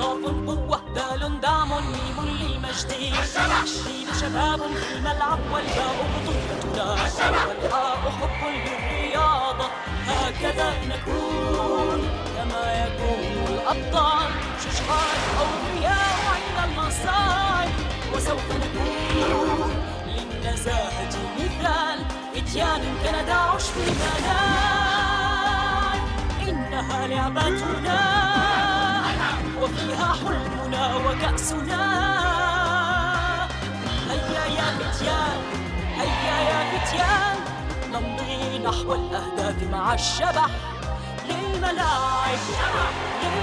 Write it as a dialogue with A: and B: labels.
A: قاف قوة دال دعم ميم للمجد الشين شباب في الملعب والباء بطولتنا والحاء حب للرياضة هكذا نكون كما يكون الأبطال شجعان أوفياء عند المصائب وسوف نكون للنزاهة مثال فتيان كندعش في المنال إنها لعبتنا. وكأسنا هيا يا فتيان هيا يا فتيان. نمضي نحو الأهداف مع الشبح. للملاعب للملاعب.